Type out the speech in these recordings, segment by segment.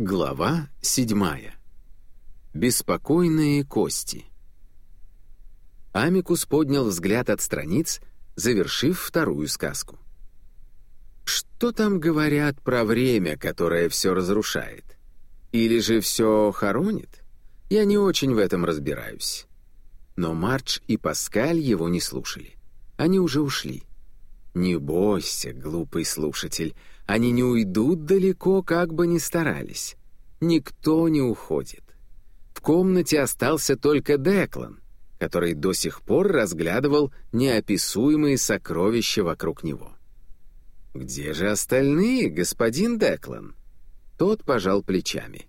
Глава седьмая. Беспокойные кости. Амикус поднял взгляд от страниц, завершив вторую сказку. Что там говорят про время, которое все разрушает? Или же все хоронит? Я не очень в этом разбираюсь. Но Мардж и Паскаль его не слушали. Они уже ушли. Не бойся, глупый слушатель, они не уйдут далеко, как бы ни старались. Никто не уходит. В комнате остался только Деклан, который до сих пор разглядывал неописуемые сокровища вокруг него. «Где же остальные, господин Деклан?» Тот пожал плечами.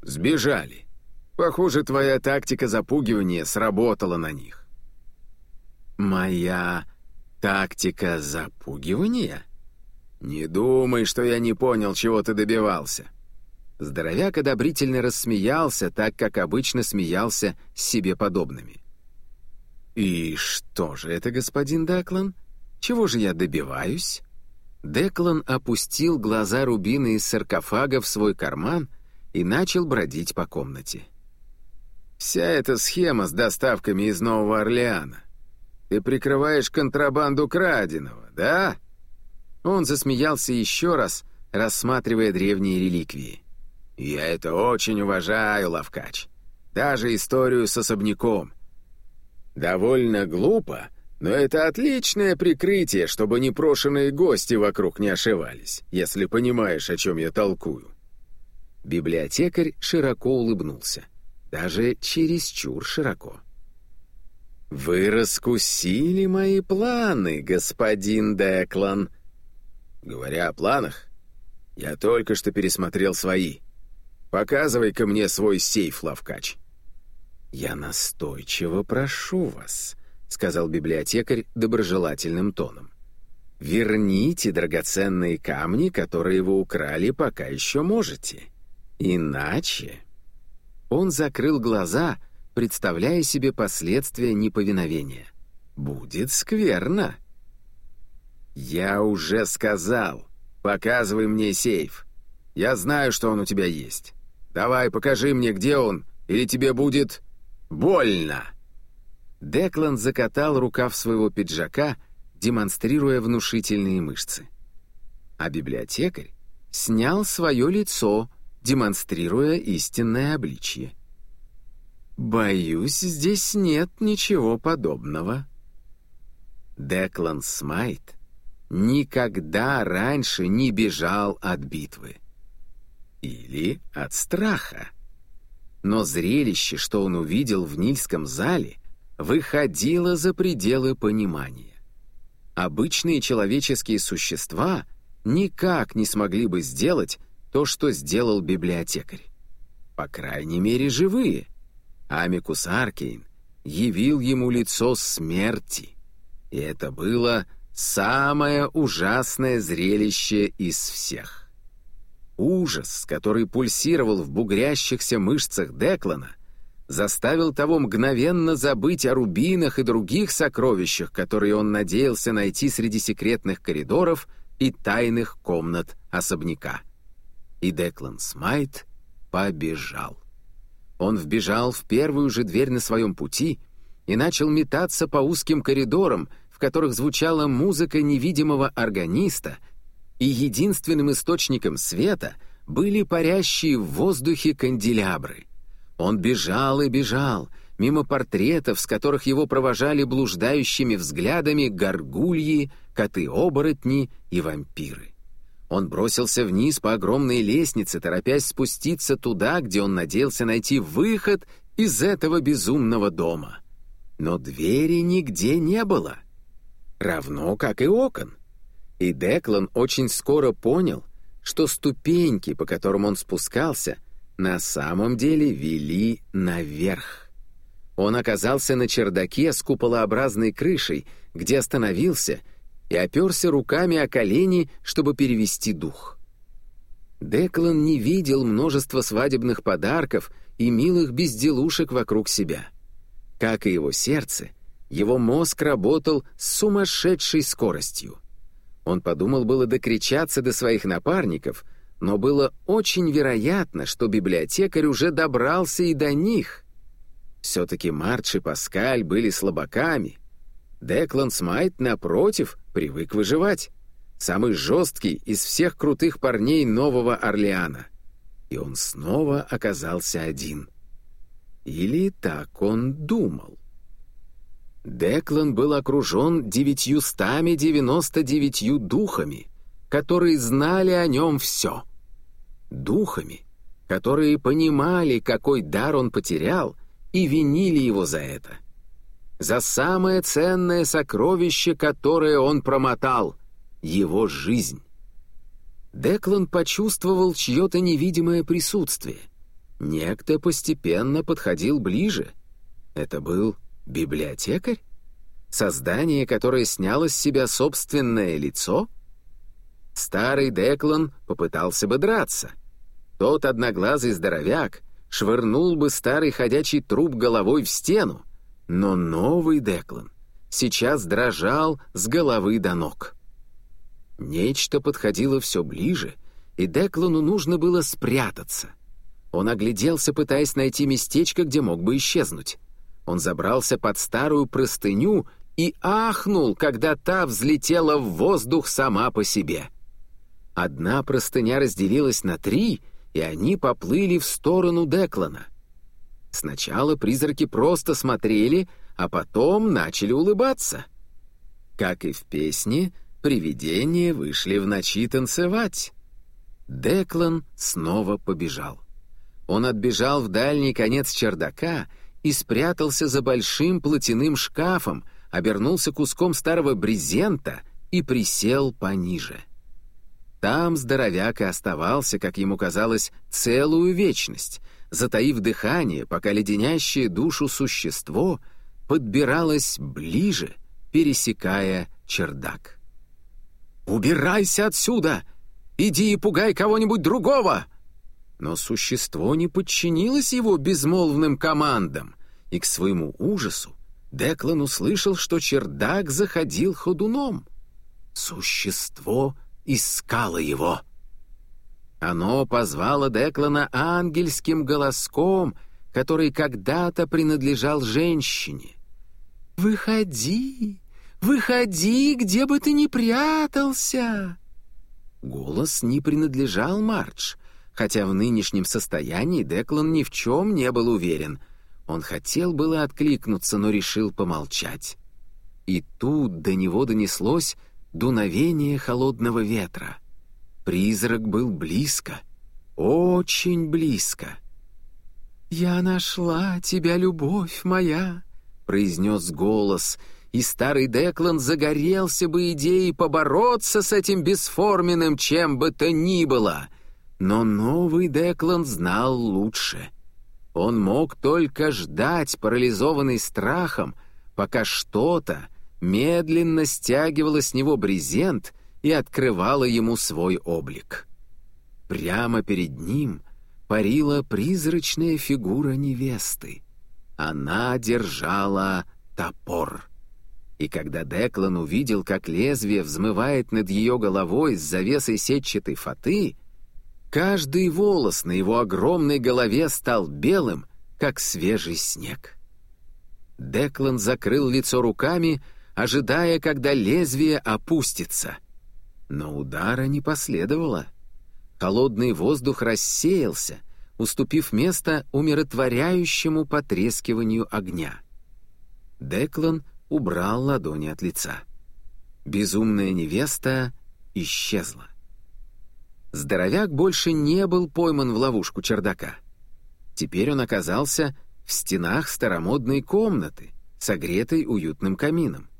«Сбежали. Похоже, твоя тактика запугивания сработала на них». «Моя тактика запугивания?» «Не думай, что я не понял, чего ты добивался». Здоровяк одобрительно рассмеялся, так как обычно смеялся с себе подобными. «И что же это, господин Деклан? Чего же я добиваюсь?» Деклан опустил глаза рубины из саркофага в свой карман и начал бродить по комнате. «Вся эта схема с доставками из Нового Орлеана. Ты прикрываешь контрабанду краденого, да?» Он засмеялся еще раз, рассматривая древние реликвии. «Я это очень уважаю, Лавкач. Даже историю с особняком. Довольно глупо, но это отличное прикрытие, чтобы непрошенные гости вокруг не ошивались, если понимаешь, о чем я толкую». Библиотекарь широко улыбнулся. Даже чересчур широко. «Вы раскусили мои планы, господин Деклан», Говоря о планах, я только что пересмотрел свои. Показывай-ка мне свой сейф, Лавкач. Я настойчиво прошу вас, сказал библиотекарь доброжелательным тоном. Верните драгоценные камни, которые вы украли, пока еще можете. Иначе... Он закрыл глаза, представляя себе последствия неповиновения. «Будет скверно». «Я уже сказал. Показывай мне сейф. Я знаю, что он у тебя есть. Давай, покажи мне, где он, или тебе будет больно». Деклан закатал рукав своего пиджака, демонстрируя внушительные мышцы. А библиотекарь снял свое лицо, демонстрируя истинное обличье. «Боюсь, здесь нет ничего подобного». Деклан Смайт никогда раньше не бежал от битвы. Или от страха. Но зрелище, что он увидел в Нильском зале, выходило за пределы понимания. Обычные человеческие существа никак не смогли бы сделать то, что сделал библиотекарь. По крайней мере, живые. Амикус Аркейн явил ему лицо смерти. И это было Самое ужасное зрелище из всех. Ужас, который пульсировал в бугрящихся мышцах Деклана, заставил того мгновенно забыть о рубинах и других сокровищах, которые он надеялся найти среди секретных коридоров и тайных комнат особняка. И Деклан Смайт побежал. Он вбежал в первую же дверь на своем пути и начал метаться по узким коридорам, в которых звучала музыка невидимого органиста, и единственным источником света были парящие в воздухе канделябры. Он бежал и бежал, мимо портретов, с которых его провожали блуждающими взглядами горгульи, коты-оборотни и вампиры. Он бросился вниз по огромной лестнице, торопясь спуститься туда, где он надеялся найти выход из этого безумного дома. Но двери нигде не было — равно как и окон. И Деклан очень скоро понял, что ступеньки, по которым он спускался, на самом деле вели наверх. Он оказался на чердаке с куполообразной крышей, где остановился и оперся руками о колени, чтобы перевести дух. Деклан не видел множества свадебных подарков и милых безделушек вокруг себя. Как и его сердце, его мозг работал с сумасшедшей скоростью. Он подумал было докричаться до своих напарников, но было очень вероятно, что библиотекарь уже добрался и до них. Все-таки Марч и Паскаль были слабаками. Деклан Смайт, напротив, привык выживать. Самый жесткий из всех крутых парней Нового Орлеана. И он снова оказался один. Или так он думал. Деклан был окружен девятьюстами девяносто девятью духами, которые знали о нем все. Духами, которые понимали, какой дар он потерял, и винили его за это. За самое ценное сокровище, которое он промотал — его жизнь. Деклан почувствовал чье-то невидимое присутствие. Некто постепенно подходил ближе. Это был Библиотекарь? Создание, которое сняло с себя собственное лицо? Старый Деклан попытался бы драться. Тот одноглазый здоровяк швырнул бы старый ходячий труп головой в стену, но новый Деклан сейчас дрожал с головы до ног. Нечто подходило все ближе, и Деклану нужно было спрятаться. Он огляделся, пытаясь найти местечко, где мог бы исчезнуть. Он забрался под старую простыню и ахнул, когда та взлетела в воздух сама по себе. Одна простыня разделилась на три, и они поплыли в сторону Деклана. Сначала призраки просто смотрели, а потом начали улыбаться. Как и в песне, привидения вышли в ночи танцевать. Деклан снова побежал. Он отбежал в дальний конец чердака — и спрятался за большим платяным шкафом, обернулся куском старого брезента и присел пониже. Там здоровяк и оставался, как ему казалось, целую вечность, затаив дыхание, пока леденящее душу существо подбиралось ближе, пересекая чердак. «Убирайся отсюда! Иди и пугай кого-нибудь другого!» Но существо не подчинилось его безмолвным командам, и к своему ужасу Деклан услышал, что чердак заходил ходуном. Существо искало его. Оно позвало Деклана ангельским голоском, который когда-то принадлежал женщине. «Выходи, выходи, где бы ты ни прятался!» Голос не принадлежал Мардж, хотя в нынешнем состоянии Деклан ни в чем не был уверен. Он хотел было откликнуться, но решил помолчать. И тут до него донеслось дуновение холодного ветра. Призрак был близко, очень близко. «Я нашла тебя, любовь моя», — произнес голос, и старый Деклан загорелся бы идеей побороться с этим бесформенным чем бы то ни было — но новый Деклан знал лучше. Он мог только ждать, парализованный страхом, пока что-то медленно стягивало с него брезент и открывало ему свой облик. Прямо перед ним парила призрачная фигура невесты. Она держала топор. И когда Деклан увидел, как лезвие взмывает над ее головой с завесой сетчатой фаты, Каждый волос на его огромной голове стал белым, как свежий снег. Деклан закрыл лицо руками, ожидая, когда лезвие опустится. Но удара не последовало. Холодный воздух рассеялся, уступив место умиротворяющему потрескиванию огня. Деклан убрал ладони от лица. Безумная невеста исчезла. Здоровяк больше не был пойман в ловушку чердака. Теперь он оказался в стенах старомодной комнаты, согретой уютным камином.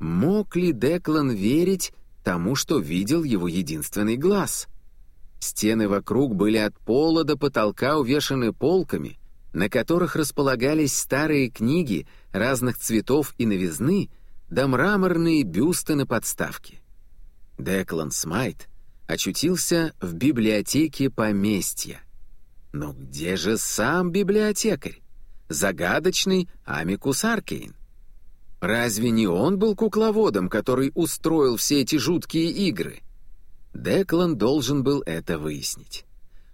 Мог ли Деклан верить тому, что видел его единственный глаз? Стены вокруг были от пола до потолка увешаны полками, на которых располагались старые книги разных цветов и новизны, да мраморные бюсты на подставке. Деклан Смайт очутился в библиотеке поместья. Но где же сам библиотекарь? Загадочный Амикус Аркейн. Разве не он был кукловодом, который устроил все эти жуткие игры? Деклан должен был это выяснить.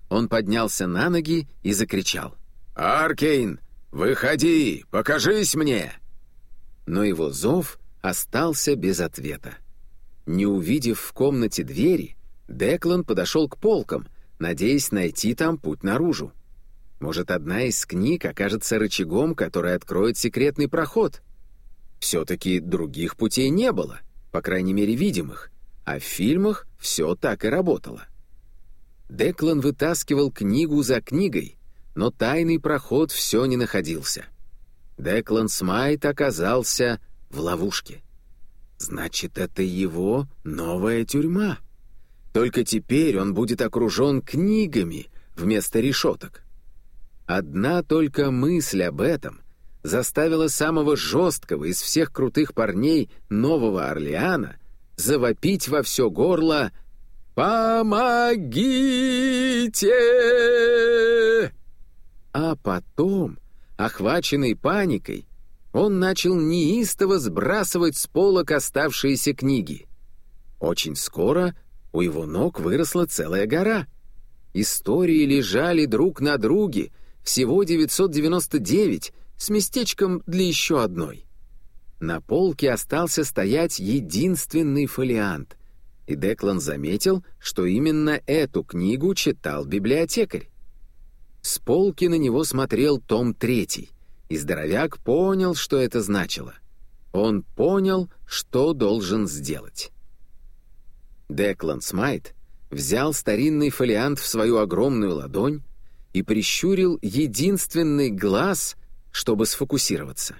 Он поднялся на ноги и закричал. «Аркейн, выходи, покажись мне!» Но его зов остался без ответа. Не увидев в комнате двери, Деклан подошел к полкам, надеясь найти там путь наружу. Может, одна из книг окажется рычагом, который откроет секретный проход. Все-таки других путей не было, по крайней мере, видимых, а в фильмах все так и работало. Деклан вытаскивал книгу за книгой, но тайный проход все не находился. Деклан Смайт оказался в ловушке. Значит, это его новая тюрьма. Только теперь он будет окружен книгами вместо решеток. Одна только мысль об этом заставила самого жесткого из всех крутых парней Нового Орлеана завопить во все горло «Помогите!» А потом, охваченный паникой, он начал неистово сбрасывать с полок оставшиеся книги. Очень скоро у его ног выросла целая гора. Истории лежали друг на друге — всего 999, с местечком для еще одной. На полке остался стоять единственный фолиант, и Деклан заметил, что именно эту книгу читал библиотекарь. С полки на него смотрел том третий, и здоровяк понял, что это значило. Он понял, что должен сделать. Деклан Смайт взял старинный фолиант в свою огромную ладонь, и прищурил единственный глаз, чтобы сфокусироваться.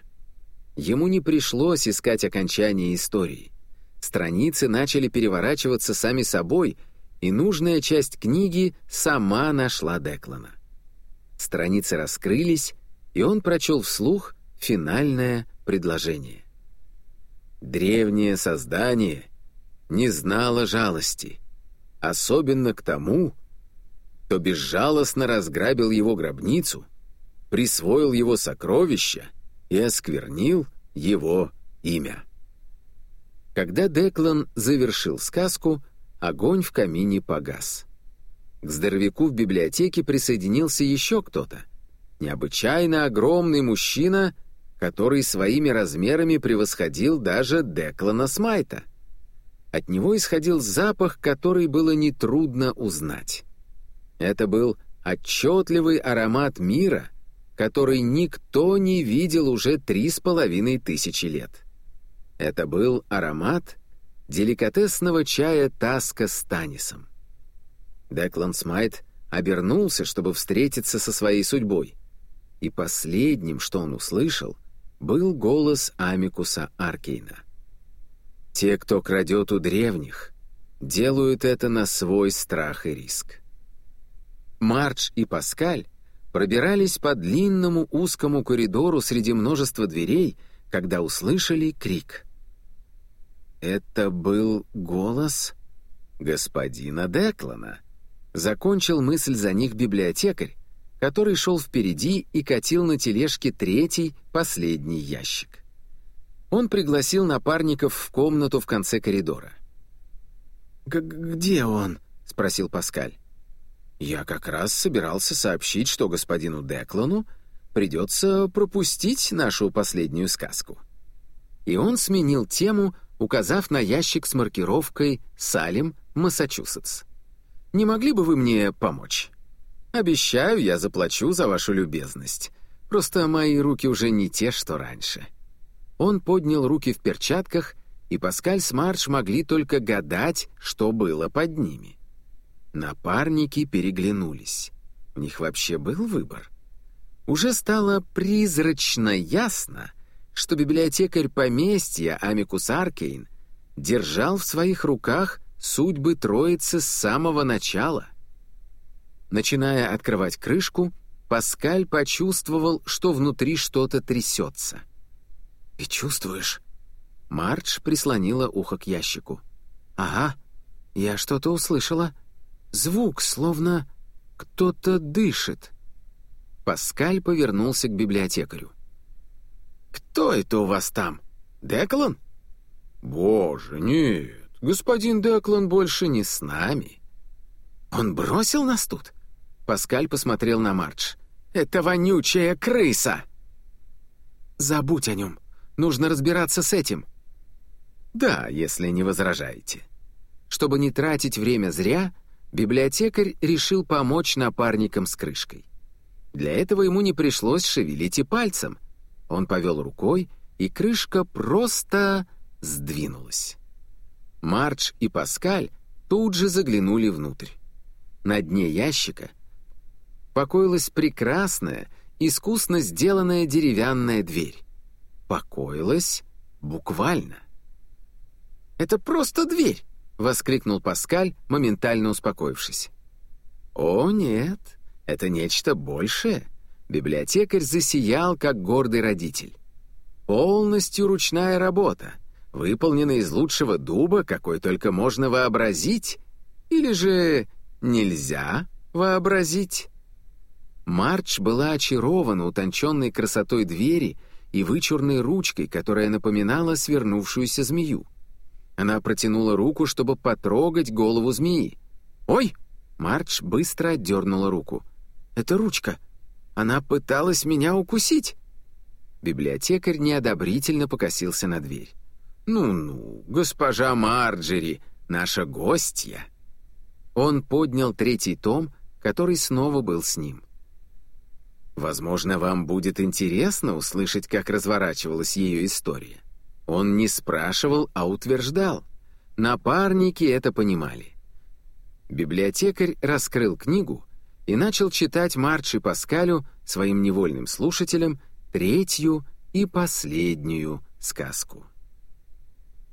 Ему не пришлось искать окончание истории. Страницы начали переворачиваться сами собой, и нужная часть книги сама нашла Деклана. Страницы раскрылись, и он прочел вслух финальное предложение. «Древнее создание не знало жалости, особенно к тому, кто безжалостно разграбил его гробницу, присвоил его сокровища и осквернил его имя. Когда Деклан завершил сказку, огонь в камине погас. К здоровяку в библиотеке присоединился еще кто-то. Необычайно огромный мужчина, который своими размерами превосходил даже Деклана Смайта. От него исходил запах, который было нетрудно узнать. Это был отчетливый аромат мира, который никто не видел уже три с половиной тысячи лет. Это был аромат деликатесного чая Таска с Танисом. Деклан Смайт обернулся, чтобы встретиться со своей судьбой, и последним, что он услышал, был голос Амикуса Аркейна. «Те, кто крадет у древних, делают это на свой страх и риск. Мардж и Паскаль пробирались по длинному узкому коридору среди множества дверей, когда услышали крик. Это был голос господина Деклана. Закончил мысль за них библиотекарь, который шел впереди и катил на тележке третий, последний ящик. Он пригласил напарников в комнату в конце коридора. «Где он?» — спросил Паскаль. Я как раз собирался сообщить, что господину Деклану придется пропустить нашу последнюю сказку. И он сменил тему, указав на ящик с маркировкой «Салем, Массачусетс». «Не могли бы вы мне помочь?» «Обещаю, я заплачу за вашу любезность. Просто мои руки уже не те, что раньше». Он поднял руки в перчатках, и Паскаль с Мардж могли только гадать, что было под ними. Напарники переглянулись. У них вообще был выбор. Уже стало призрачно ясно, что библиотекарь поместья Амикус Аркейн держал в своих руках судьбы троицы с самого начала. Начиная открывать крышку, Паскаль почувствовал, что внутри что-то трясется. «Ты чувствуешь?» Мардж прислонила ухо к ящику. «Ага, я что-то услышала». Звук, словно кто-то дышит. Паскаль повернулся к библиотекарю. «Кто это у вас там? Деклан?» «Боже, нет, господин Деклан больше не с нами». «Он бросил нас тут?» Паскаль посмотрел на Мардж. «Это вонючая крыса!» «Забудь о нем. Нужно разбираться с этим». «Да, если не возражаете». Чтобы не тратить время зря, библиотекарь решил помочь напарникам с крышкой. Для этого ему не пришлось шевелить и пальцем. Он повел рукой, и крышка просто сдвинулась. Мардж и Паскаль тут же заглянули внутрь. На дне ящика покоилась прекрасная, искусно сделанная деревянная дверь. Покоилась буквально. «Это просто дверь!» — воскликнул Паскаль, моментально успокоившись. «О, нет, это нечто большее!» Библиотекарь засиял, как гордый родитель. «Полностью ручная работа, выполнена из лучшего дуба, какой только можно вообразить, или же нельзя вообразить?» Марч была очарована утонченной красотой двери и вычурной ручкой, которая напоминала свернувшуюся змею. Она протянула руку, чтобы потрогать голову змеи. «Ой!» — Марч быстро отдернула руку. «Это ручка. Она пыталась меня укусить». Библиотекарь неодобрительно покосился на дверь. «Ну-ну, госпожа Марджери, наша гостья». Он поднял третий том, который снова был с ним. Возможно, вам будет интересно услышать, как разворачивалась ее история. Он не спрашивал, а утверждал. Напарники это понимали. Библиотекарь раскрыл книгу и начал читать Марчи Паскалю, своим невольным слушателям, третью и последнюю сказку.